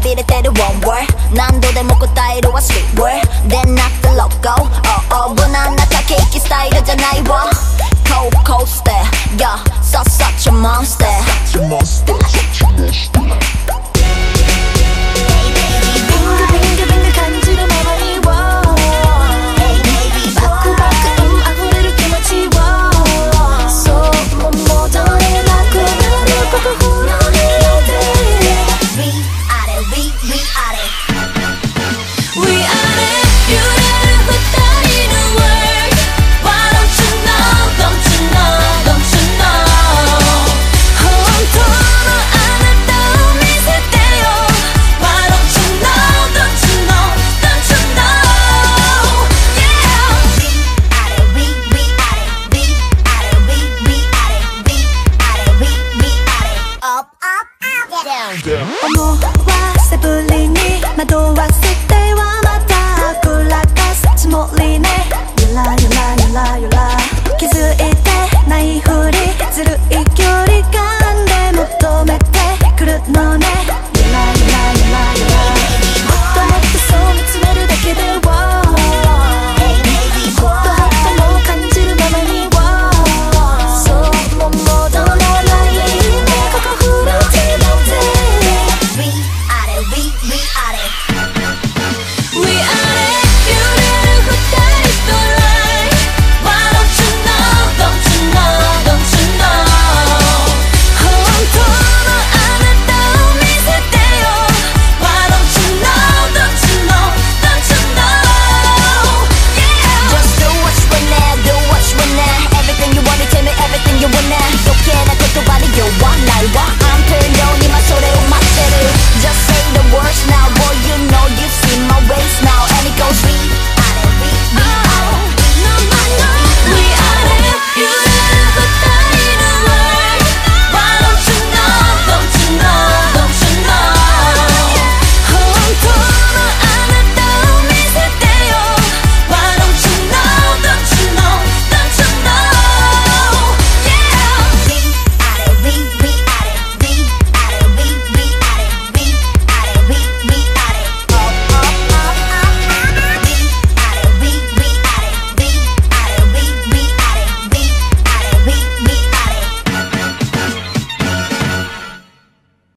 받아들일 때를 one word 난 도대 먹고 따위로와 sweet down. down.